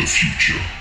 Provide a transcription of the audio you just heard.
the future.